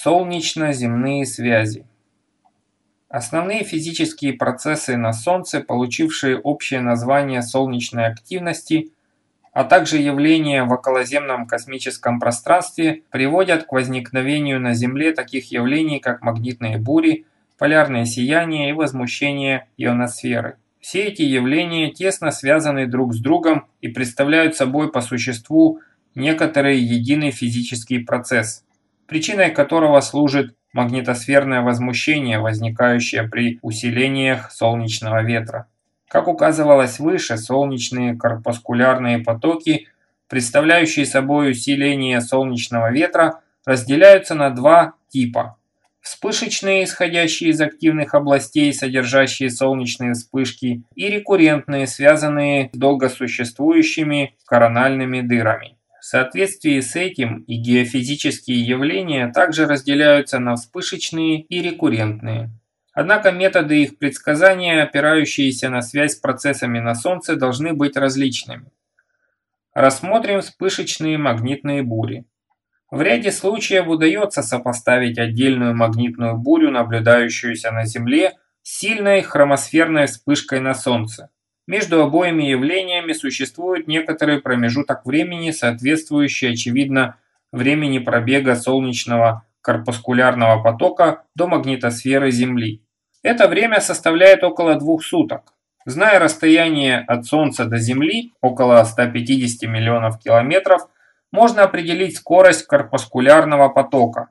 Солнечно-земные связи. Основные физические процессы на Солнце, получившие общее название солнечной активности, а также явления в околоземном космическом пространстве, приводят к возникновению на Земле таких явлений, как магнитные бури, полярное сияние и возмущение ионосферы. Все эти явления тесно связаны друг с другом и представляют собой по существу некоторый единый физический процесс – причиной которого служит магнитосферное возмущение, возникающее при усилениях солнечного ветра. Как указывалось выше, солнечные корпускулярные потоки, представляющие собой усиление солнечного ветра, разделяются на два типа. Вспышечные, исходящие из активных областей, содержащие солнечные вспышки, и рекуррентные, связанные с долгосуществующими корональными дырами. В соответствии с этим и геофизические явления также разделяются на вспышечные и рекуррентные. Однако методы их предсказания, опирающиеся на связь с процессами на Солнце, должны быть различными. Рассмотрим вспышечные магнитные бури. В ряде случаев удается сопоставить отдельную магнитную бурю, наблюдающуюся на Земле, с сильной хромосферной вспышкой на Солнце. Между обоими явлениями существует некоторый промежуток времени, соответствующий, очевидно, времени пробега солнечного корпускулярного потока до магнитосферы Земли. Это время составляет около двух суток. Зная расстояние от Солнца до Земли, около 150 миллионов километров, можно определить скорость корпускулярного потока.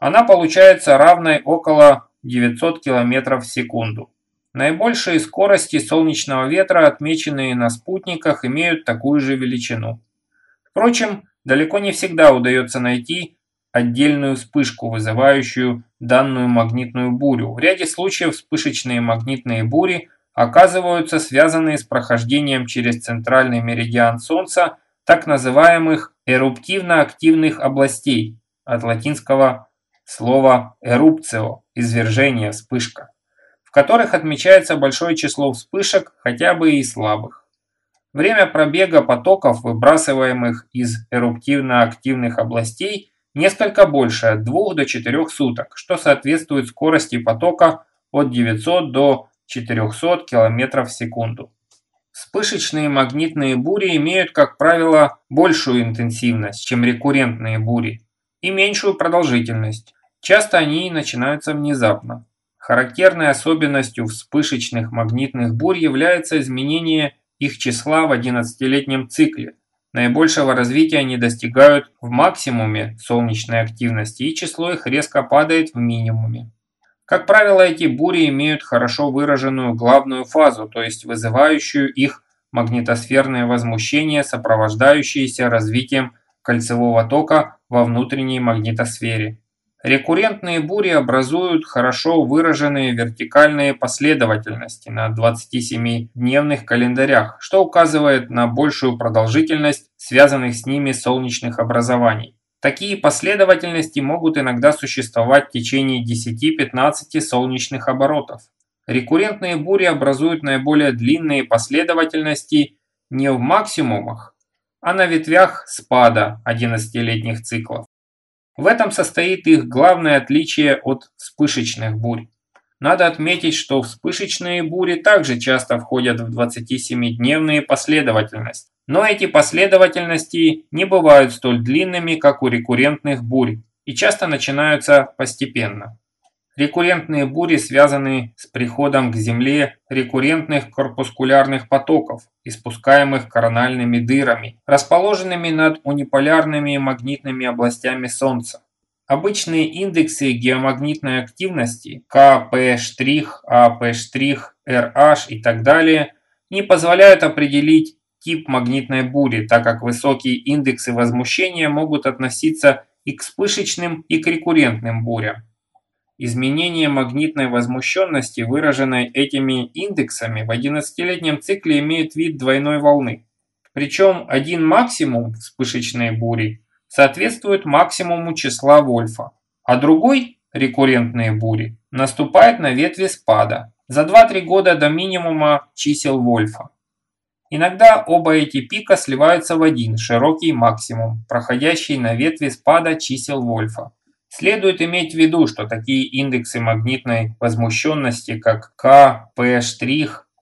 Она получается равной около 900 километров в секунду. Наибольшие скорости солнечного ветра, отмеченные на спутниках, имеют такую же величину. Впрочем, далеко не всегда удается найти отдельную вспышку, вызывающую данную магнитную бурю. В ряде случаев вспышечные магнитные бури оказываются связаны с прохождением через центральный меридиан Солнца так называемых эруптивно-активных областей, от латинского слова «эрупцио» – извержение, вспышка которых отмечается большое число вспышек, хотя бы и слабых. Время пробега потоков, выбрасываемых из эруптивно-активных областей, несколько больше от 2 до 4 суток, что соответствует скорости потока от 900 до 400 км в секунду. Вспышечные магнитные бури имеют, как правило, большую интенсивность, чем рекуррентные бури, и меньшую продолжительность. Часто они начинаются внезапно. Характерной особенностью вспышечных магнитных бурь является изменение их числа в 11-летнем цикле. Наибольшего развития они достигают в максимуме солнечной активности, и число их резко падает в минимуме. Как правило, эти бури имеют хорошо выраженную главную фазу, то есть вызывающую их магнитосферное возмущение, сопровождающееся развитием кольцевого тока во внутренней магнитосфере. Рекуррентные бури образуют хорошо выраженные вертикальные последовательности на 27-дневных календарях, что указывает на большую продолжительность связанных с ними солнечных образований. Такие последовательности могут иногда существовать в течение 10-15 солнечных оборотов. Рекуррентные бури образуют наиболее длинные последовательности не в максимумах, а на ветвях спада 11-летних циклов. В этом состоит их главное отличие от вспышечных бурь. Надо отметить, что вспышечные бури также часто входят в 27-дневные последовательности. Но эти последовательности не бывают столь длинными, как у рекуррентных бурь, и часто начинаются постепенно. Рекуррентные бури связаны с приходом к Земле рекуррентных корпускулярных потоков, испускаемых корональными дырами, расположенными над униполярными магнитными областями Солнца. Обычные индексы геомагнитной активности КП', АП', RH и так далее не позволяют определить тип магнитной бури, так как высокие индексы возмущения могут относиться и к вспышечным, и к рекуррентным бурям. Изменение магнитной возмущенности, выраженной этими индексами, в 11-летнем цикле имеет вид двойной волны. Причем один максимум вспышечной бури соответствует максимуму числа Вольфа, а другой, рекуррентные бури, наступает на ветви спада за 2-3 года до минимума чисел Вольфа. Иногда оба эти пика сливаются в один широкий максимум, проходящий на ветви спада чисел Вольфа. Следует иметь в виду, что такие индексы магнитной возмущенности, как К, П',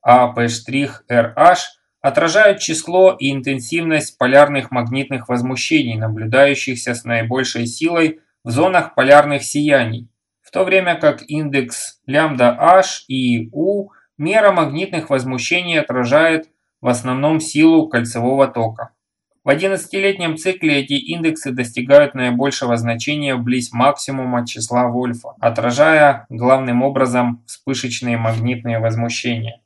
А, П', RH, отражают число и интенсивность полярных магнитных возмущений, наблюдающихся с наибольшей силой в зонах полярных сияний, в то время как индекс лямбда H и U мера магнитных возмущений отражает в основном силу кольцевого тока. В 11-летнем цикле эти индексы достигают наибольшего значения вблизь максимума числа Вольфа, отражая главным образом вспышечные магнитные возмущения.